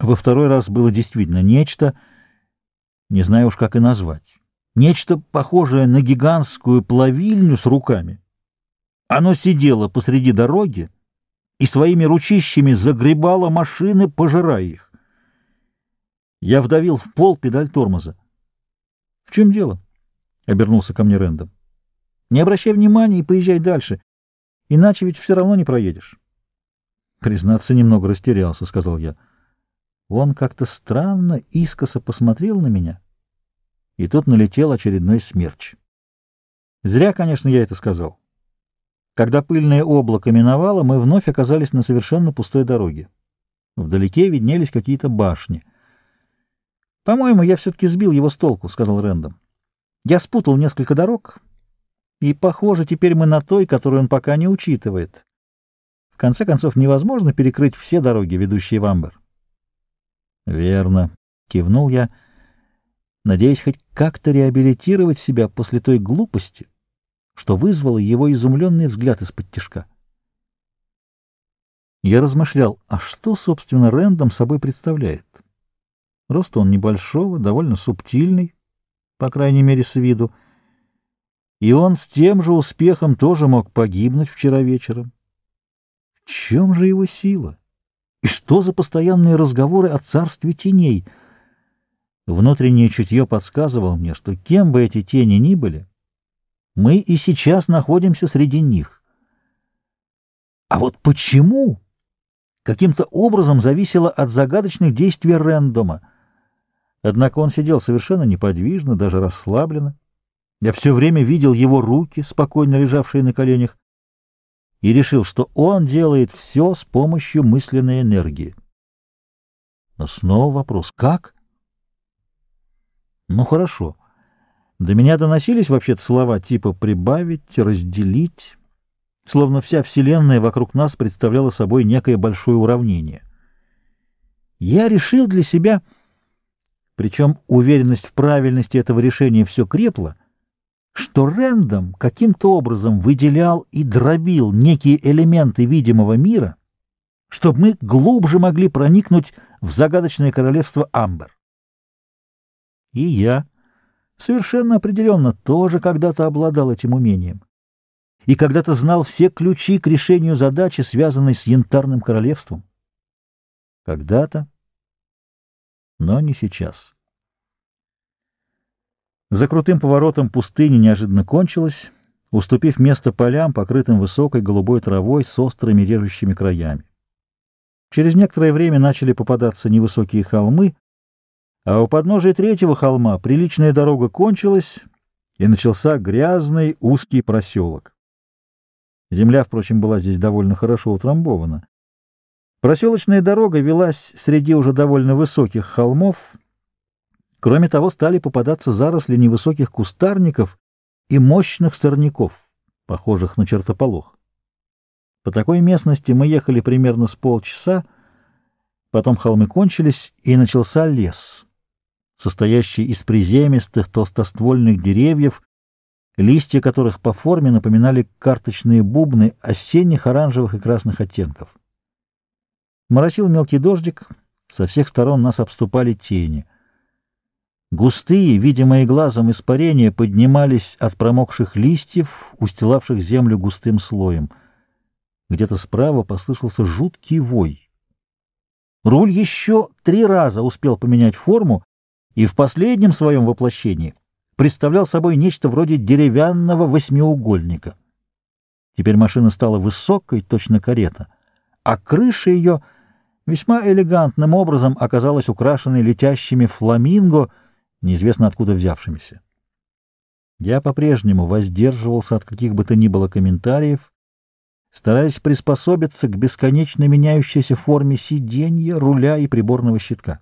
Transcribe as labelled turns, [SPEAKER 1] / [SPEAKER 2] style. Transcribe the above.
[SPEAKER 1] Во второй раз было действительно нечто, не знаю уж как и назвать, нечто похожее на гигантскую плавильню с руками. Оно сидело посреди дороги и своими ручищами загребало машины, пожирая их. Я вдавил в пол педаль тормоза. — В чем дело? — обернулся ко мне Рэндом. — Не обращай внимания и поезжай дальше, иначе ведь все равно не проедешь. — Признаться, немного растерялся, — сказал я. — он как-то странно искоса посмотрел на меня, и тут налетел очередной смерч. Зря, конечно, я это сказал. Когда пыльное облако миновало, мы вновь оказались на совершенно пустой дороге. Вдалеке виднелись какие-то башни. «По-моему, я все-таки сбил его с толку», — сказал Рэндом. «Я спутал несколько дорог, и, похоже, теперь мы на той, которую он пока не учитывает. В конце концов, невозможно перекрыть все дороги, ведущие в Амбер». Верно, кивнул я, надеясь хоть как-то реабилитировать себя после той глупости, что вызвало его изумленный взгляд из-под тишка. Я размышлял, а что, собственно, Рэндом собой представляет? Рост он небольшого, довольно субтильный, по крайней мере, с виду, и он с тем же успехом тоже мог погибнуть вчера вечером. В чем же его сила? И что за постоянные разговоры о царстве теней? Внутреннее чутье подсказывало мне, что кем бы эти тени ни были, мы и сейчас находимся среди них. А вот почему? Каким-то образом зависело от загадочных действий Рэндома. Однако он сидел совершенно неподвижно, даже расслабленно. Я все время видел его руки, спокойно лежавшие на коленях, и решил, что он делает все с помощью мысленной энергии. Но снова вопрос «как?» Ну хорошо. До меня доносились вообще-то слова типа «прибавить», «разделить», словно вся Вселенная вокруг нас представляла собой некое большое уравнение. Я решил для себя, причем уверенность в правильности этого решения все крепла, что Рэндом каким-то образом выделял и дробил некие элементы видимого мира, чтобы мы глубже могли проникнуть в загадочное королевство Амбер. И я совершенно определенно тоже когда-то обладал этим умением и когда-то знал все ключи к решению задачи, связанной с Янтарным королевством. Когда-то, но не сейчас. За крутым поворотом пустыня неожиданно кончилась, уступив место полям, покрытым высокой голубой травой с острыми режущими краями. Через некоторое время начали попадаться невысокие холмы, а у подножия третьего холма приличная дорога кончилась, и начался грязный узкий проселок. Земля, впрочем, была здесь довольно хорошо утрамбована. Проселочная дорога велась среди уже довольно высоких холмов, Кроме того, стали попадаться заросли невысоких кустарников и мощных сорняков, похожих на чертополох. По такой местности мы ехали примерно с полчаса, потом холмы кончились, и начался лес, состоящий из приземистых толстоствольных деревьев, листья которых по форме напоминали карточные бубны осенних оранжевых и красных оттенков. Моросил мелкий дождик, со всех сторон нас обступали тени — Густые, видимые глазом испарения, поднимались от промокших листьев, устилавших землю густым слоем. Где-то справа послышался жуткий вой. Руль еще три раза успел поменять форму и в последнем своем воплощении представлял собой нечто вроде деревянного восьмиугольника. Теперь машина стала высокой, точно карета, а крыша ее весьма элегантным образом оказалась украшенной летящими фламинго — неизвестно откуда взявшимися. Я по-прежнему воздерживался от каких бы то ни было комментариев, стараясь приспособиться к бесконечно меняющейся форме сиденья, руля и приборного щитка.